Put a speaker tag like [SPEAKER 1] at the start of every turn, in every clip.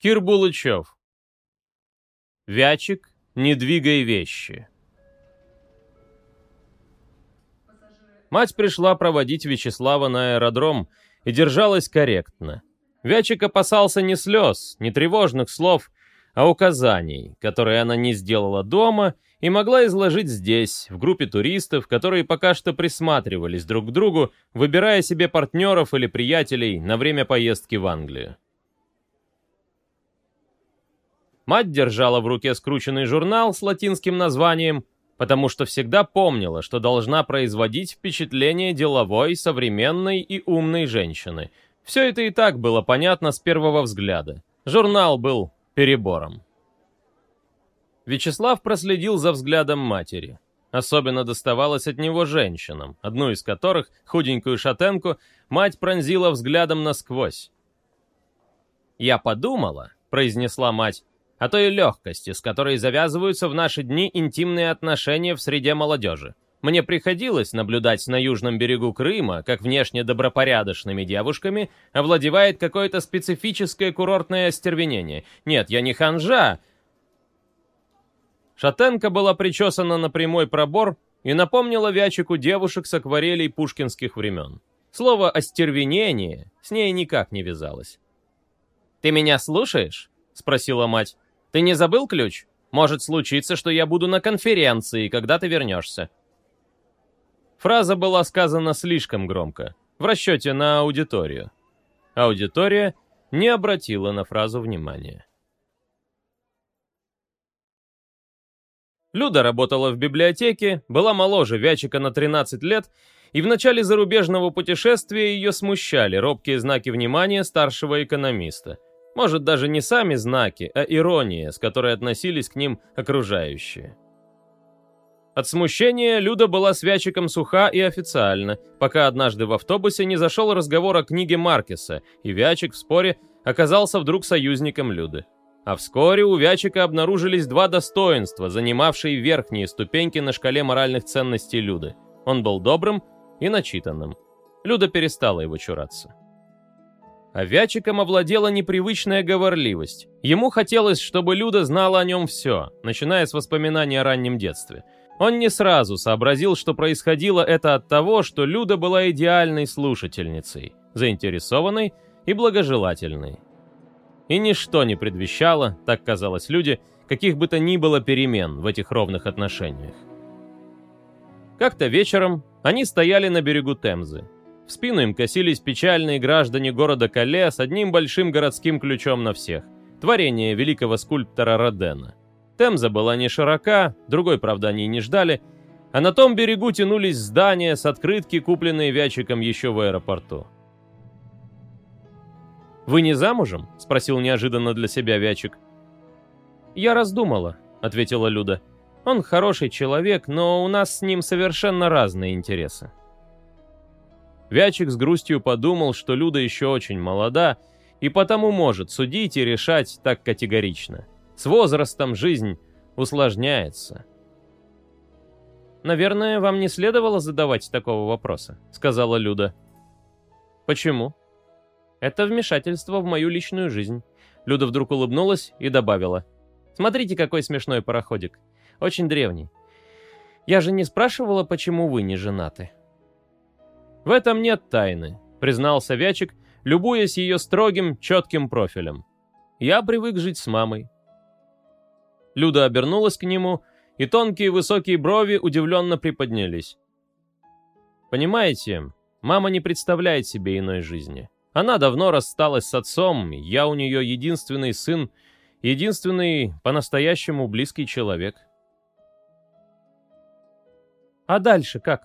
[SPEAKER 1] Кир Булычев. Вячик, не двигай вещи. Мать пришла проводить Вячеслава на аэродром и держалась корректно. Вячик опасался не слез, не тревожных слов, а указаний, которые она не сделала дома и могла изложить здесь, в группе туристов, которые пока что присматривались друг к другу, выбирая себе партнеров или приятелей на время поездки в Англию. Мать держала в руке скрученный журнал с латинским названием, потому что всегда помнила, что должна производить впечатление деловой, современной и умной женщины. Все это и так было понятно с первого взгляда. Журнал был перебором. Вячеслав проследил за взглядом матери. Особенно доставалось от него женщинам, одну из которых, худенькую шатенку, мать пронзила взглядом насквозь. «Я подумала», — произнесла мать, о той легкости, с которой завязываются в наши дни интимные отношения в среде молодежи. Мне приходилось наблюдать на южном берегу Крыма, как внешне добропорядочными девушками овладевает какое-то специфическое курортное остервенение. Нет, я не ханжа. Шатенка была причесана на прямой пробор и напомнила Вячику девушек с акварелей пушкинских времен. Слово «остервенение» с ней никак не вязалось. «Ты меня слушаешь?» — спросила мать. Ты не забыл ключ? Может случиться, что я буду на конференции, когда ты вернешься». Фраза была сказана слишком громко, в расчете на аудиторию. Аудитория не обратила на фразу внимания. Люда работала в библиотеке, была моложе Вячика на 13 лет, и в начале зарубежного путешествия ее смущали робкие знаки внимания старшего экономиста – может, даже не сами знаки, а ирония, с которой относились к ним окружающие. От смущения Люда была с Вячиком суха и официально, пока однажды в автобусе не зашел разговор о книге Маркеса, и Вячик в споре оказался вдруг союзником Люды. А вскоре у Вячика обнаружились два достоинства, занимавшие верхние ступеньки на шкале моральных ценностей Люды. Он был добрым и начитанным. Люда перестала его чураться. А Вячиком овладела непривычная говорливость. Ему хотелось, чтобы Люда знала о нем все, начиная с воспоминаний о раннем детстве. Он не сразу сообразил, что происходило это от того, что Люда была идеальной слушательницей, заинтересованной и благожелательной. И ничто не предвещало, так казалось люди, каких бы то ни было перемен в этих ровных отношениях. Как-то вечером они стояли на берегу Темзы. В спину им косились печальные граждане города Кале с одним большим городским ключом на всех. Творение великого скульптора Родена. Темза была не широка, другой, правда, они не ждали, а на том берегу тянулись здания с открытки, купленные Вячиком еще в аэропорту. «Вы не замужем?» — спросил неожиданно для себя Вячик. «Я раздумала», — ответила Люда. «Он хороший человек, но у нас с ним совершенно разные интересы». Вячик с грустью подумал, что Люда еще очень молода и потому может судить и решать так категорично. С возрастом жизнь усложняется. «Наверное, вам не следовало задавать такого вопроса», — сказала Люда. «Почему?» «Это вмешательство в мою личную жизнь». Люда вдруг улыбнулась и добавила. «Смотрите, какой смешной пароходик. Очень древний. Я же не спрашивала, почему вы не женаты». В этом нет тайны, признался Вячик, любуясь ее строгим, четким профилем. Я привык жить с мамой. Люда обернулась к нему, и тонкие высокие брови удивленно приподнялись. Понимаете, мама не представляет себе иной жизни. Она давно рассталась с отцом, я у нее единственный сын, единственный по-настоящему близкий человек. А дальше как?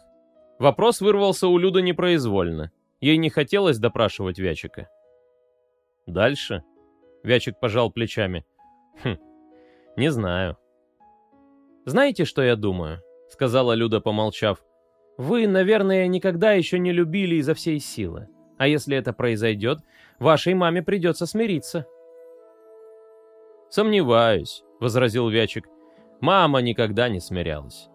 [SPEAKER 1] Вопрос вырвался у Люды непроизвольно. Ей не хотелось допрашивать Вячика. «Дальше?» Вячик пожал плечами. «Хм, не знаю». «Знаете, что я думаю?» Сказала Люда, помолчав. «Вы, наверное, никогда еще не любили изо всей силы. А если это произойдет, вашей маме придется смириться». «Сомневаюсь», — возразил Вячик. «Мама никогда не смирялась».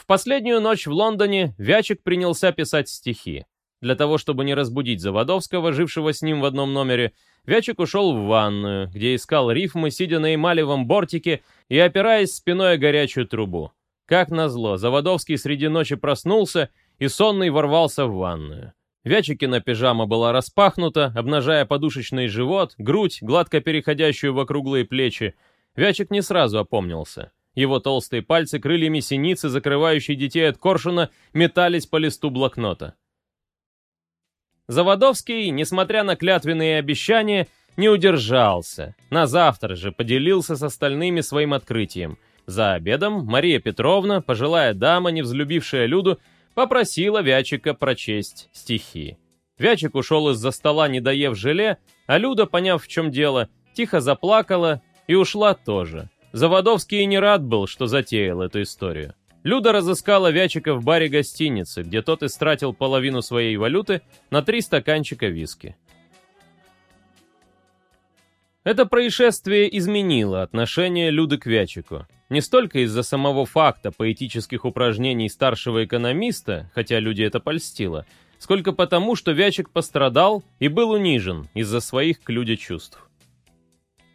[SPEAKER 1] В последнюю ночь в Лондоне Вячик принялся писать стихи. Для того, чтобы не разбудить Заводовского, жившего с ним в одном номере, Вячик ушел в ванную, где искал рифмы, сидя на эмалевом бортике и опираясь спиной о горячую трубу. Как назло, Заводовский среди ночи проснулся и сонный ворвался в ванную. Вячикина пижама была распахнута, обнажая подушечный живот, грудь, гладко переходящую в округлые плечи. Вячик не сразу опомнился. Его толстые пальцы крыльями синицы, закрывающие детей от коршуна, метались по листу блокнота. Заводовский, несмотря на клятвенные обещания, не удержался. На завтра же поделился с остальными своим открытием. За обедом Мария Петровна, пожилая дама, не взлюбившая Люду, попросила Вячика прочесть стихи. Вячик ушел из-за стола, не доев желе, а Люда, поняв, в чем дело, тихо заплакала и ушла тоже. Заводовский и не рад был, что затеял эту историю. Люда разыскала Вячика в баре гостиницы, где тот истратил половину своей валюты на три стаканчика виски. Это происшествие изменило отношение Люды к Вячику. Не столько из-за самого факта поэтических упражнений старшего экономиста, хотя люди это польстило, сколько потому, что Вячик пострадал и был унижен из-за своих к Люде чувств.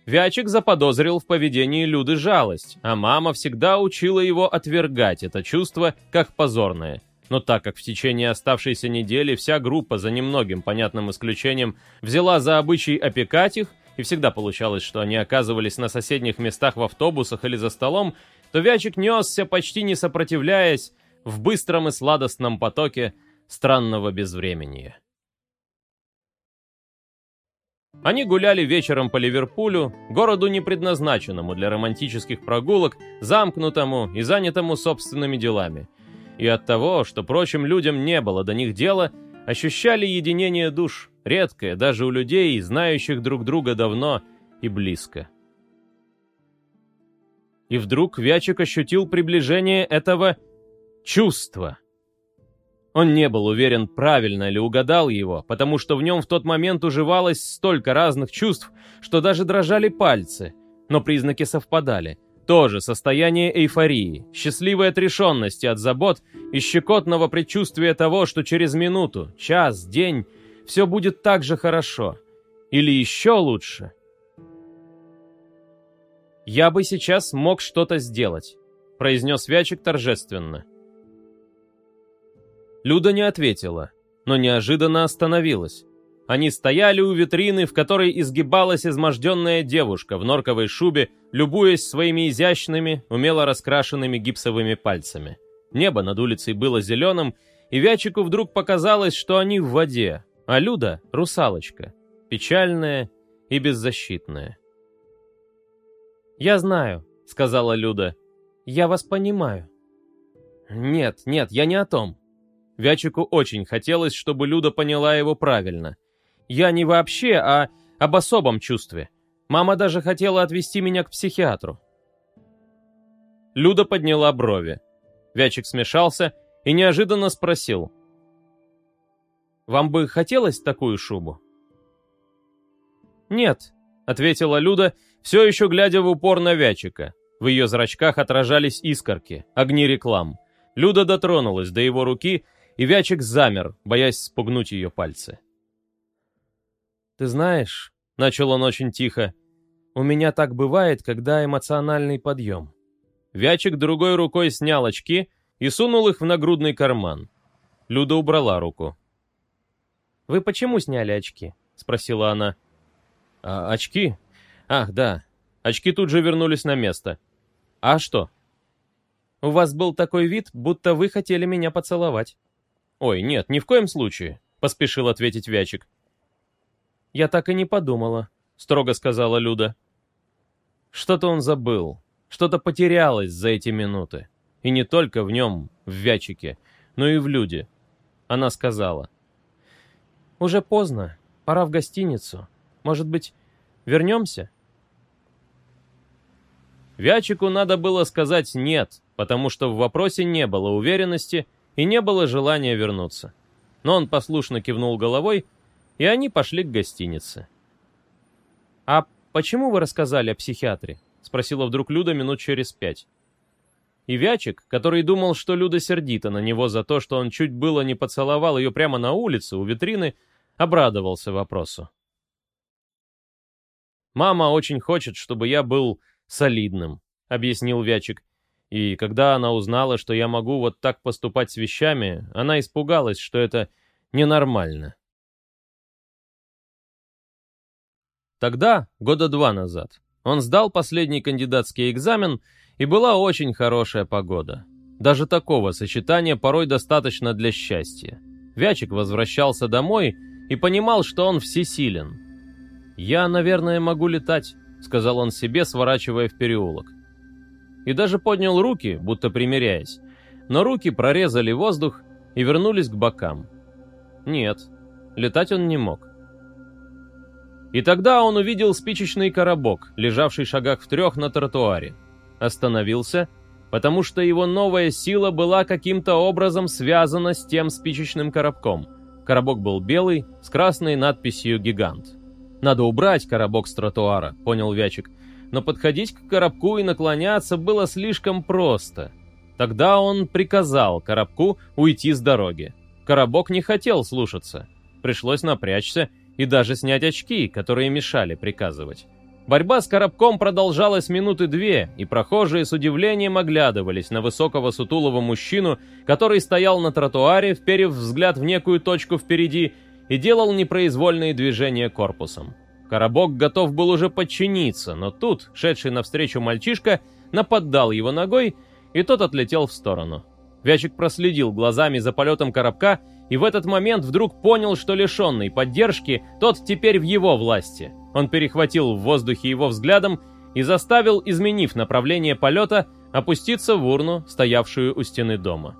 [SPEAKER 1] Вячик заподозрил в поведении Люды жалость, а мама всегда учила его отвергать это чувство как позорное. Но так как в течение оставшейся недели вся группа, за немногим понятным исключением, взяла за обычай опекать их, и всегда получалось, что они оказывались на соседних местах в автобусах или за столом, то Вячик несся, почти не сопротивляясь, в быстром и сладостном потоке странного безвременья. Они гуляли вечером по Ливерпулю, городу не предназначенному для романтических прогулок, замкнутому и занятому собственными делами. И от того, что прочим людям не было до них дела, ощущали единение душ, редкое даже у людей, знающих друг друга давно и близко. И вдруг Вячик ощутил приближение этого чувства — он не был уверен, правильно ли угадал его, потому что в нем в тот момент уживалось столько разных чувств, что даже дрожали пальцы, но признаки совпадали. Тоже состояние эйфории, счастливой отрешенности от забот и щекотного предчувствия того, что через минуту, час, день все будет так же хорошо. Или еще лучше. «Я бы сейчас мог что-то сделать», — произнес Вячик торжественно. — Люда не ответила, но неожиданно остановилась. Они стояли у витрины, в которой изгибалась изможденная девушка в норковой шубе, любуясь своими изящными, умело раскрашенными гипсовыми пальцами. Небо над улицей было зеленым, и Вячику вдруг показалось, что они в воде, а Люда — русалочка, печальная и беззащитная. «Я знаю», — сказала Люда. «Я вас понимаю». «Нет, нет, я не о том. Вячику очень хотелось, чтобы Люда поняла его правильно. Я не вообще, а об особом чувстве. Мама даже хотела отвезти меня к психиатру. Люда подняла брови. Вячик смешался и неожиданно спросил. «Вам бы хотелось такую шубу?» «Нет», — ответила Люда, все еще глядя в упор на Вячика. В ее зрачках отражались искорки, огни реклам. Люда дотронулась до его руки и Вячик замер, боясь спугнуть ее пальцы. «Ты знаешь», — начал он очень тихо, — «у меня так бывает, когда эмоциональный подъем». Вячик другой рукой снял очки и сунул их в нагрудный карман. Люда убрала руку. «Вы почему сняли очки?» — спросила она. «А, «Очки? Ах, да. Очки тут же вернулись на место. А что?» «У вас был такой вид, будто вы хотели меня поцеловать». «Ой, нет, ни в коем случае», — поспешил ответить Вячик. «Я так и не подумала», — строго сказала Люда. Что-то он забыл, что-то потерялось за эти минуты. И не только в нем, в Вячике, но и в Люде. Она сказала. «Уже поздно, пора в гостиницу. Может быть, вернемся?» Вячику надо было сказать «нет», потому что в вопросе не было уверенности, и не было желания вернуться. Но он послушно кивнул головой, и они пошли к гостинице. «А почему вы рассказали о психиатре?» — спросила вдруг Люда минут через пять. И Вячик, который думал, что Люда сердита на него за то, что он чуть было не поцеловал ее прямо на улице, у витрины, обрадовался вопросу. «Мама очень хочет, чтобы я был солидным», — объяснил Вячик. И когда она узнала, что я могу вот так поступать с вещами, она испугалась, что это ненормально. Тогда, года два назад, он сдал последний кандидатский экзамен, и была очень хорошая погода. Даже такого сочетания порой достаточно для счастья. Вячик возвращался домой и понимал, что он всесилен. «Я, наверное, могу летать», — сказал он себе, сворачивая в переулок. И даже поднял руки, будто примиряясь. Но руки прорезали воздух и вернулись к бокам. Нет, летать он не мог. И тогда он увидел спичечный коробок, лежавший в шагах в трех на тротуаре. Остановился, потому что его новая сила была каким-то образом связана с тем спичечным коробком. Коробок был белый, с красной надписью «Гигант». «Надо убрать коробок с тротуара», — понял Вячик. Но подходить к коробку и наклоняться было слишком просто. Тогда он приказал коробку уйти с дороги. Коробок не хотел слушаться. Пришлось напрячься и даже снять очки, которые мешали приказывать. Борьба с коробком продолжалась минуты две, и прохожие с удивлением оглядывались на высокого сутулого мужчину, который стоял на тротуаре, вперев взгляд в некую точку впереди, и делал непроизвольные движения корпусом. Коробок готов был уже подчиниться, но тут, шедший навстречу мальчишка, нападал его ногой, и тот отлетел в сторону. Вячик проследил глазами за полетом коробка и в этот момент вдруг понял, что лишенный поддержки, тот теперь в его власти. Он перехватил в воздухе его взглядом и заставил, изменив направление полета, опуститься в урну, стоявшую у стены дома.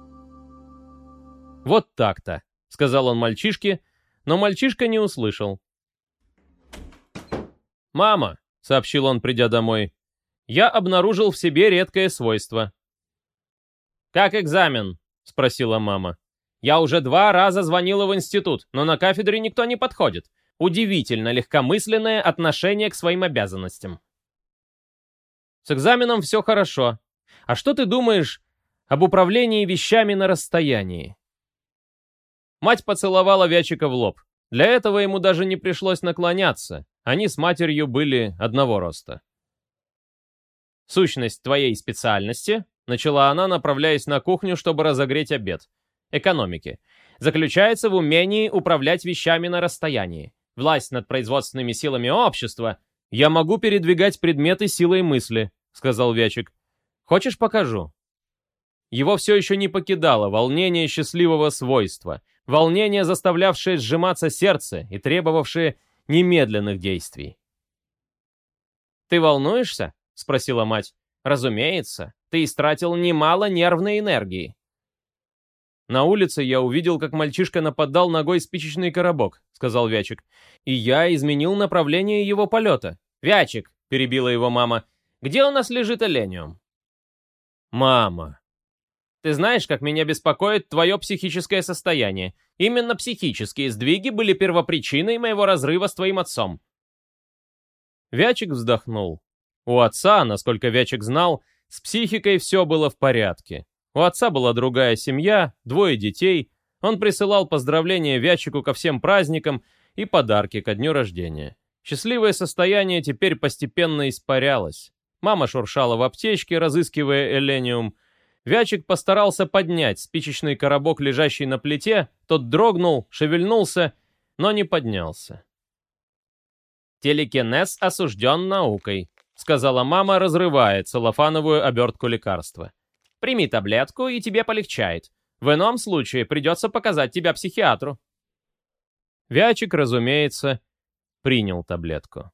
[SPEAKER 1] «Вот так-то», — сказал он мальчишке, но мальчишка не услышал. «Мама», — сообщил он, придя домой, — «я обнаружил в себе редкое свойство. «Как экзамен?» — спросила мама. «Я уже два раза звонила в институт, но на кафедре никто не подходит. Удивительно легкомысленное отношение к своим обязанностям». «С экзаменом все хорошо. А что ты думаешь об управлении вещами на расстоянии?» Мать поцеловала Вячика в лоб. Для этого ему даже не пришлось наклоняться. Они с матерью были одного роста. «Сущность твоей специальности Начала она, направляясь на кухню, чтобы разогреть обед. Экономики. Заключается в умении управлять вещами на расстоянии. Власть над производственными силами общества. «Я могу передвигать предметы силой мысли», — сказал Вячик. «Хочешь, покажу?» Его все еще не покидало волнение счастливого свойства, волнение, заставлявшее сжиматься сердце и требовавшее немедленных действий. «Ты волнуешься?» — спросила мать. «Разумеется ты истратил немало нервной энергии. «На улице я увидел, как мальчишка нападал ногой спичечный коробок», — сказал Вячик. «И я изменил направление его полета». «Вячик», — перебила его мама, — «где у нас лежит элениум?» «Мама». «Ты знаешь, как меня беспокоит твое психическое состояние. Именно психические сдвиги были первопричиной моего разрыва с твоим отцом». Вячик вздохнул. У отца, насколько Вячик знал, — с психикой все было в порядке. У отца была другая семья, двое детей. Он присылал поздравления Вячику ко всем праздникам и подарки ко дню рождения. Счастливое состояние теперь постепенно испарялось. Мама шуршала в аптечке, разыскивая элениум. Вячик постарался поднять спичечный коробок, лежащий на плите. Тот дрогнул, шевельнулся, но не поднялся. Телекинез осужден наукой. — сказала мама, разрывая целлофановую обертку лекарства. «Прими таблетку, и тебе полегчает. В ином случае придется показать тебя психиатру». Вячик, разумеется, принял таблетку.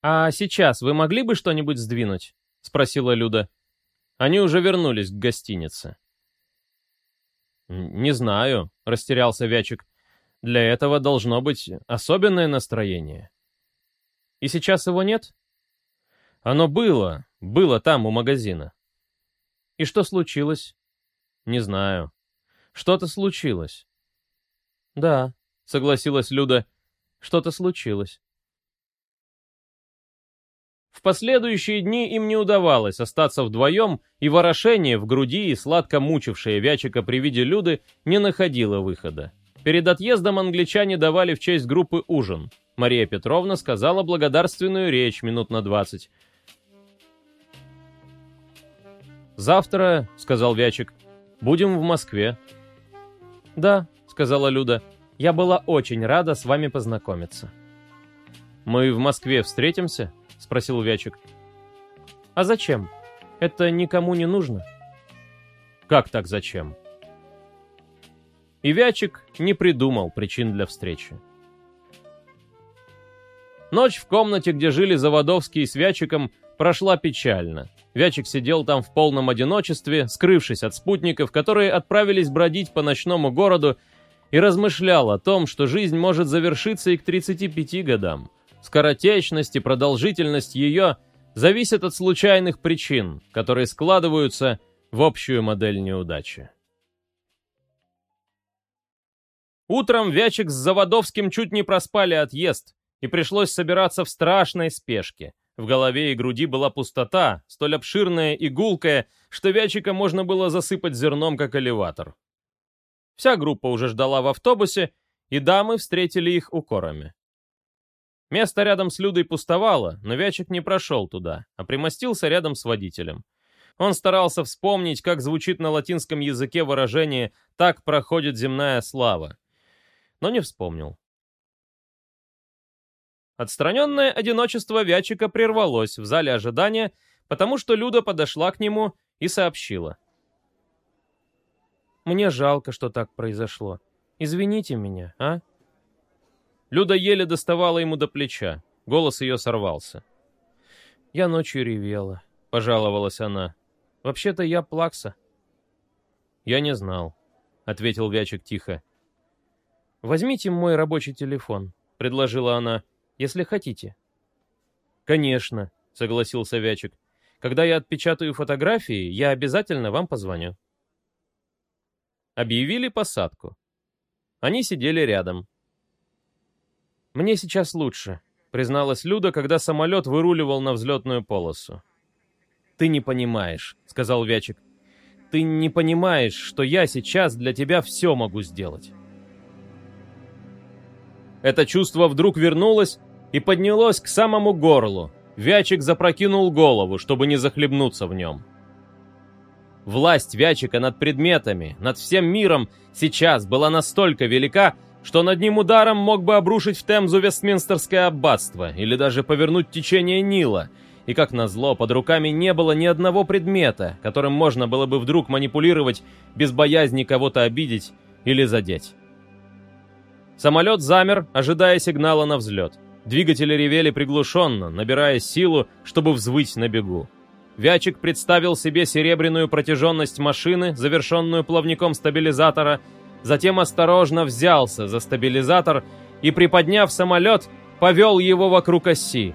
[SPEAKER 1] «А сейчас вы могли бы что-нибудь сдвинуть?» — спросила Люда. Они уже вернулись к гостинице. «Не знаю», — растерялся Вячик. «Для этого должно быть особенное настроение». И сейчас его нет? Оно было, было там, у магазина. И что случилось? Не знаю. Что-то случилось. Да, согласилась Люда, что-то случилось. В последующие дни им не удавалось остаться вдвоем, и ворошение в груди и сладко мучившее Вячика при виде Люды не находило выхода. Перед отъездом англичане давали в честь группы ужин. Мария Петровна сказала благодарственную речь минут на двадцать. «Завтра, — сказал Вячик, — будем в Москве». «Да, — сказала Люда, — я была очень рада с вами познакомиться». «Мы в Москве встретимся?» — спросил Вячик. «А зачем? Это никому не нужно». «Как так зачем?» И Вячик не придумал причин для встречи. Ночь в комнате, где жили Заводовский с Вячиком, прошла печально. Вячик сидел там в полном одиночестве, скрывшись от спутников, которые отправились бродить по ночному городу, и размышлял о том, что жизнь может завершиться и к 35 годам. Скоротечность и продолжительность ее зависят от случайных причин, которые складываются в общую модель неудачи. Утром Вячик с Заводовским чуть не проспали отъезд, и пришлось собираться в страшной спешке. В голове и груди была пустота, столь обширная и гулкая, что Вячика можно было засыпать зерном, как элеватор. Вся группа уже ждала в автобусе, и дамы встретили их укорами. Место рядом с Людой пустовало, но Вячик не прошел туда, а примостился рядом с водителем. Он старался вспомнить, как звучит на латинском языке выражение «так проходит земная слава», но не вспомнил. Отстраненное одиночество Вячика прервалось в зале ожидания, потому что Люда подошла к нему и сообщила. «Мне жалко, что так произошло. Извините меня, а?» Люда еле доставала ему до плеча. Голос ее сорвался. «Я ночью ревела», — пожаловалась она. «Вообще-то я плакса». «Я не знал», — ответил Вячик тихо. «Возьмите мой рабочий телефон», — предложила она, — «если хотите». «Конечно», — согласился Вячик. «Когда я отпечатаю фотографии, я обязательно вам позвоню». Объявили посадку. Они сидели рядом. «Мне сейчас лучше», — призналась Люда, когда самолет выруливал на взлетную полосу. «Ты не понимаешь», — сказал Вячик. «Ты не понимаешь, что я сейчас для тебя все могу сделать». Это чувство вдруг вернулось и поднялось к самому горлу. Вячик запрокинул голову, чтобы не захлебнуться в нем. Власть Вячика над предметами, над всем миром сейчас была настолько велика, что над ним ударом мог бы обрушить в Темзу Вестминстерское аббатство или даже повернуть течение Нила, и как назло, под руками не было ни одного предмета, которым можно было бы вдруг манипулировать без боязни кого-то обидеть или задеть. Самолет замер, ожидая сигнала на взлет. Двигатели ревели приглушенно, набирая силу, чтобы взвыть на бегу. Вячик представил себе серебряную протяженность машины, завершенную плавником стабилизатора, затем осторожно взялся за стабилизатор и, приподняв самолет, повел его вокруг оси.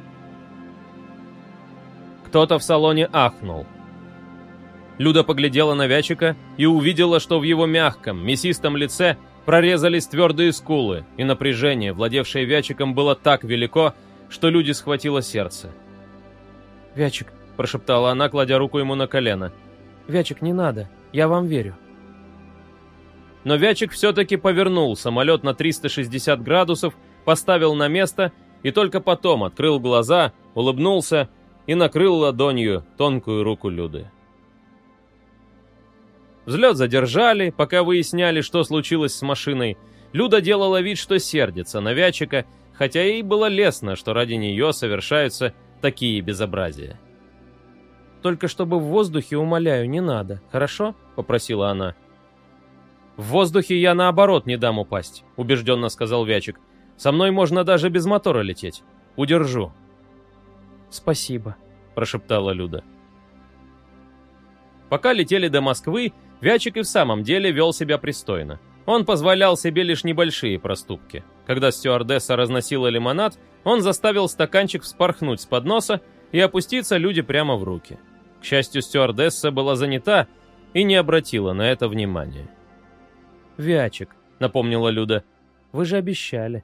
[SPEAKER 1] Кто-то в салоне ахнул. Люда поглядела на Вячика и увидела, что в его мягком, мясистом лице прорезались твердые скулы, и напряжение, владевшее Вячиком, было так велико, что люди схватило сердце. «Вячик», — прошептала она, кладя руку ему на колено, — «Вячик, не надо, я вам верю». Но Вячик все-таки повернул самолет на 360 градусов, поставил на место и только потом открыл глаза, улыбнулся и накрыл ладонью тонкую руку Люды. Взлет задержали, пока выясняли, что случилось с машиной. Люда делала вид, что сердится на Вячика, хотя ей было лестно, что ради нее совершаются такие безобразия. «Только чтобы в воздухе, умоляю, не надо, хорошо?» — попросила она. «В воздухе я наоборот не дам упасть», — убежденно сказал Вячик. «Со мной можно даже без мотора лететь. Удержу». «Спасибо», — прошептала Люда. Пока летели до Москвы, Вячик и в самом деле вел себя пристойно. Он позволял себе лишь небольшие проступки. Когда стюардесса разносила лимонад, он заставил стаканчик вспорхнуть с подноса и опуститься люди прямо в руки. К счастью, стюардесса была занята и не обратила на это внимания. «Вячик», — напомнила Люда, — «вы же обещали».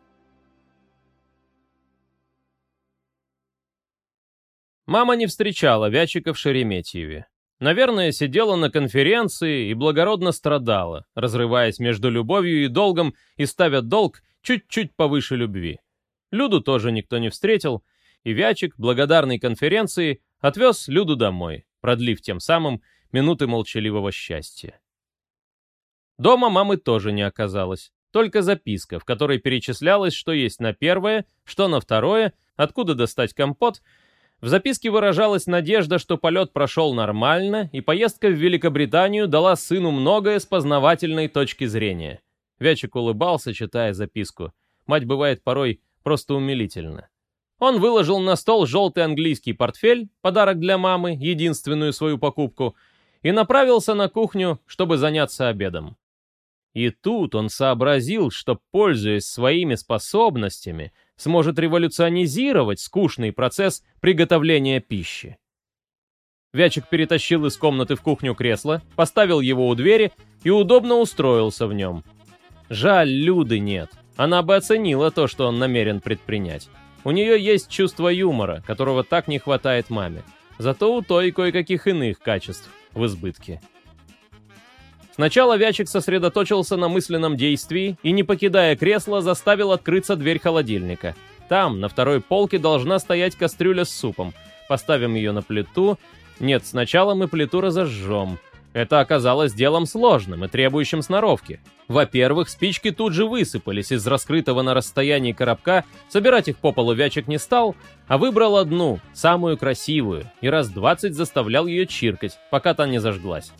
[SPEAKER 1] Мама не встречала Вячика в Шереметьеве. Наверное, сидела на конференции и благородно страдала, разрываясь между любовью и долгом и ставя долг чуть-чуть повыше любви. Люду тоже никто не встретил, и Вячик, благодарный конференции, отвез Люду домой, продлив тем самым минуты молчаливого счастья. Дома мамы тоже не оказалось, только записка, в которой перечислялось, что есть на первое, что на второе, откуда достать компот. В записке выражалась надежда, что полет прошел нормально, и поездка в Великобританию дала сыну многое с познавательной точки зрения. Вячик улыбался, читая записку. Мать бывает порой просто умилительна. Он выложил на стол желтый английский портфель, подарок для мамы, единственную свою покупку, и направился на кухню, чтобы заняться обедом. И тут он сообразил, что, пользуясь своими способностями, сможет революционизировать скучный процесс приготовления пищи. Вячик перетащил из комнаты в кухню кресло, поставил его у двери и удобно устроился в нем. Жаль, Люды нет. Она бы оценила то, что он намерен предпринять. У нее есть чувство юмора, которого так не хватает маме. Зато у той кое-каких иных качеств в избытке. Сначала Вячик сосредоточился на мысленном действии и, не покидая кресла, заставил открыться дверь холодильника. Там, на второй полке, должна стоять кастрюля с супом. Поставим ее на плиту. Нет, сначала мы плиту разожжем. Это оказалось делом сложным и требующим сноровки. Во-первых, спички тут же высыпались из раскрытого на расстоянии коробка, собирать их по полу Вячик не стал, а выбрал одну, самую красивую, и раз двадцать заставлял ее чиркать, пока та не зажглась.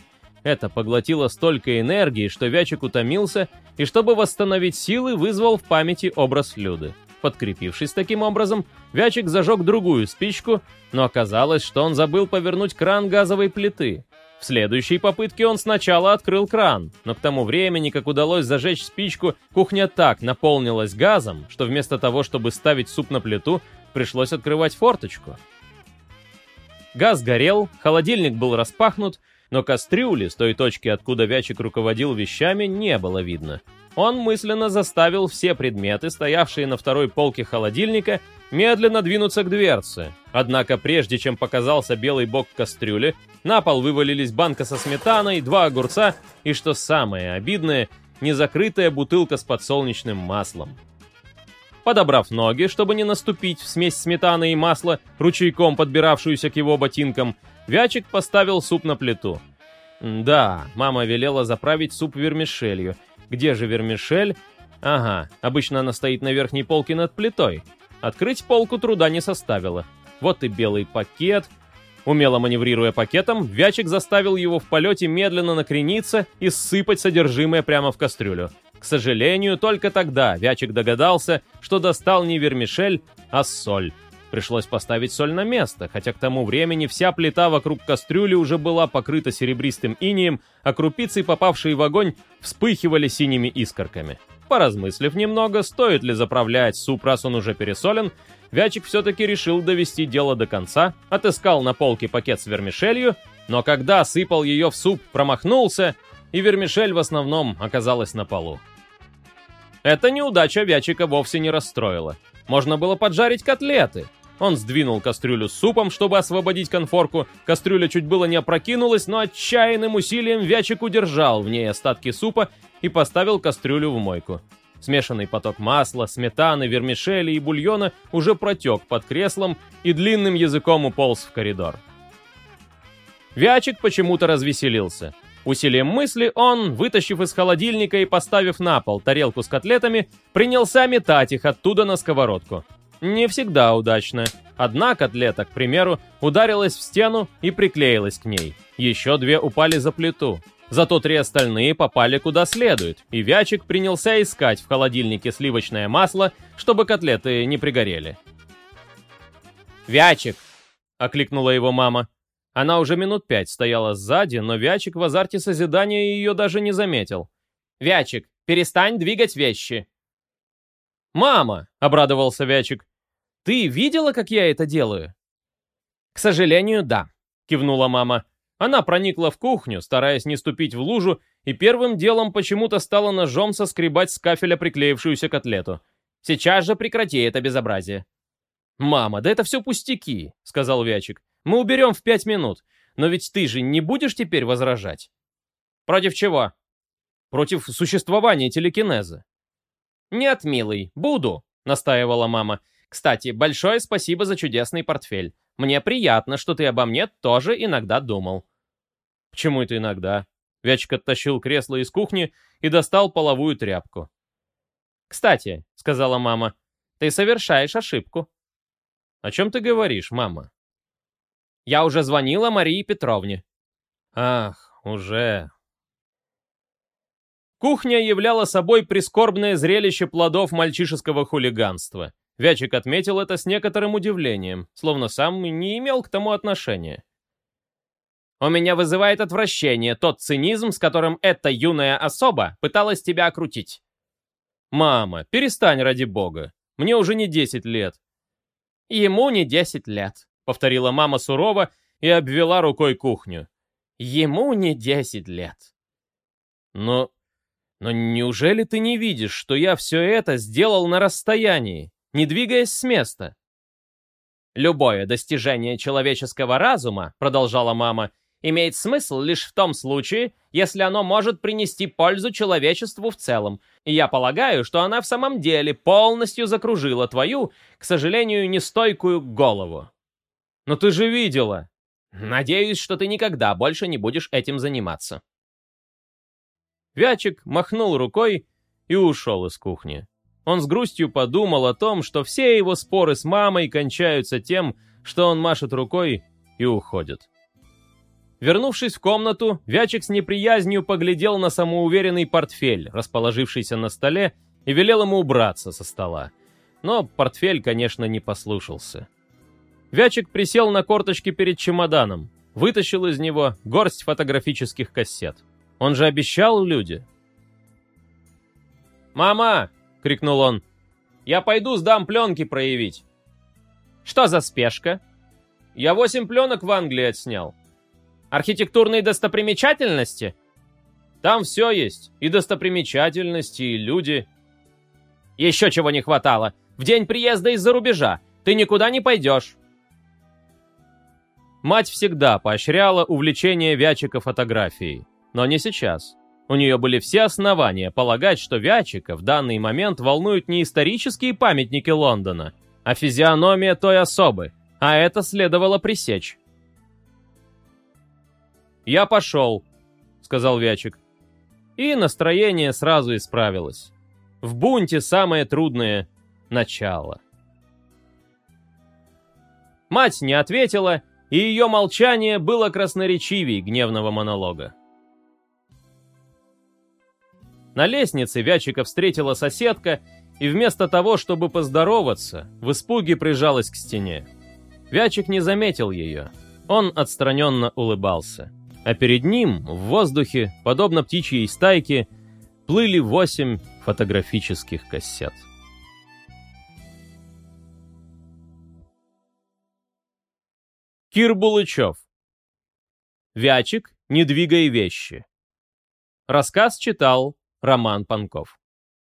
[SPEAKER 1] Это поглотило столько энергии, что Вячик утомился, и чтобы восстановить силы, вызвал в памяти образ Люды. Подкрепившись таким образом, Вячик зажег другую спичку, но оказалось, что он забыл повернуть кран газовой плиты. В следующей попытке он сначала открыл кран, но к тому времени, как удалось зажечь спичку, кухня так наполнилась газом, что вместо того, чтобы ставить суп на плиту, пришлось открывать форточку. Газ горел, холодильник был распахнут, но кастрюли с той точки, откуда Вячик руководил вещами, не было видно. Он мысленно заставил все предметы, стоявшие на второй полке холодильника, медленно двинуться к дверце. Однако прежде чем показался белый бок кастрюли, на пол вывалились банка со сметаной, два огурца и, что самое обидное, незакрытая бутылка с подсолнечным маслом. Подобрав ноги, чтобы не наступить в смесь сметаны и масла, ручейком подбиравшуюся к его ботинкам, Вячик поставил суп на плиту. Да, мама велела заправить суп вермишелью. Где же вермишель? Ага, обычно она стоит на верхней полке над плитой. Открыть полку труда не составило. Вот и белый пакет. Умело маневрируя пакетом, Вячик заставил его в полете медленно накрениться и сыпать содержимое прямо в кастрюлю. К сожалению, только тогда Вячик догадался, что достал не вермишель, а соль. Пришлось поставить соль на место, хотя к тому времени вся плита вокруг кастрюли уже была покрыта серебристым инием, а крупицы, попавшие в огонь, вспыхивали синими искорками. Поразмыслив немного, стоит ли заправлять суп, раз он уже пересолен, Вячик все-таки решил довести дело до конца, отыскал на полке пакет с вермишелью, но когда сыпал ее в суп, промахнулся, и вермишель в основном оказалась на полу. Эта неудача Вячика вовсе не расстроила. Можно было поджарить котлеты, он сдвинул кастрюлю с супом, чтобы освободить конфорку. Кастрюля чуть было не опрокинулась, но отчаянным усилием Вячик удержал в ней остатки супа и поставил кастрюлю в мойку. Смешанный поток масла, сметаны, вермишели и бульона уже протек под креслом и длинным языком уполз в коридор. Вячик почему-то развеселился. Усилием мысли он, вытащив из холодильника и поставив на пол тарелку с котлетами, принялся метать их оттуда на сковородку. Не всегда удачно. Одна котлета, к примеру, ударилась в стену и приклеилась к ней. Еще две упали за плиту. Зато три остальные попали куда следует, и Вячик принялся искать в холодильнике сливочное масло, чтобы котлеты не пригорели. «Вячик!» — окликнула его мама. Она уже минут пять стояла сзади, но Вячик в азарте созидания ее даже не заметил. «Вячик, перестань двигать вещи!» «Мама!» — обрадовался Вячик. Ты видела, как я это делаю?» «К сожалению, да», — кивнула мама. Она проникла в кухню, стараясь не ступить в лужу, и первым делом почему-то стала ножом соскребать с кафеля приклеившуюся котлету. «Сейчас же прекрати это безобразие». «Мама, да это все пустяки», — сказал Вячик. «Мы уберем в пять минут. Но ведь ты же не будешь теперь возражать?» «Против чего?» «Против существования телекинеза». «Нет, милый, буду», — настаивала мама. «Кстати, большое спасибо за чудесный портфель. Мне приятно, что ты обо мне тоже иногда думал». «Почему это иногда?» Вячик оттащил кресло из кухни и достал половую тряпку. «Кстати», — сказала мама, — «ты совершаешь ошибку». «О чем ты говоришь, мама?» «Я уже звонила Марии Петровне». «Ах, уже...» Кухня являла собой прискорбное зрелище плодов мальчишеского хулиганства. Вячик отметил это с некоторым удивлением, словно сам не имел к тому отношения. У меня вызывает отвращение тот цинизм, с которым эта юная особа пыталась тебя окрутить. Мама, перестань ради бога. Мне уже не 10 лет. Ему не 10 лет, повторила мама сурово и обвела рукой кухню. Ему не 10 лет. Но... Но неужели ты не видишь, что я все это сделал на расстоянии, не двигаясь с места? Любое достижение человеческого разума, продолжала мама, — имеет смысл лишь в том случае, если оно может принести пользу человечеству в целом. И я полагаю, что она в самом деле полностью закружила твою, к сожалению, нестойкую голову. Но ты же видела. Надеюсь, что ты никогда больше не будешь этим заниматься. Вячик махнул рукой и ушел из кухни. Он с грустью подумал о том, что все его споры с мамой кончаются тем, что он машет рукой и уходит. Вернувшись в комнату, Вячик с неприязнью поглядел на самоуверенный портфель, расположившийся на столе, и велел ему убраться со стола. Но портфель, конечно, не послушался. Вячик присел на корточки перед чемоданом, вытащил из него горсть фотографических кассет. Он же обещал люди. «Мама!» — крикнул он. «Я пойду сдам пленки проявить». «Что за спешка?» «Я восемь пленок в Англии отснял». Архитектурные достопримечательности? Там все есть. И достопримечательности, и люди. Еще чего не хватало. В день приезда из-за рубежа. Ты никуда не пойдешь. Мать всегда поощряла увлечение Вячика фотографией. Но не сейчас. У нее были все основания полагать, что Вячика в данный момент волнуют не исторические памятники Лондона, а физиономия той особы, а это следовало пресечь. «Я пошел», — сказал Вячик. И настроение сразу исправилось. В бунте самое трудное — начало. Мать не ответила, и ее молчание было красноречивей гневного монолога. На лестнице Вячика встретила соседка, и вместо того, чтобы поздороваться, в испуге прижалась к стене. Вячик не заметил ее. Он отстраненно улыбался а перед ним в воздухе, подобно птичьей стайке, плыли восемь фотографических кассет. Кир Булычев. Вячик, не двигай вещи. Рассказ читал Роман Панков.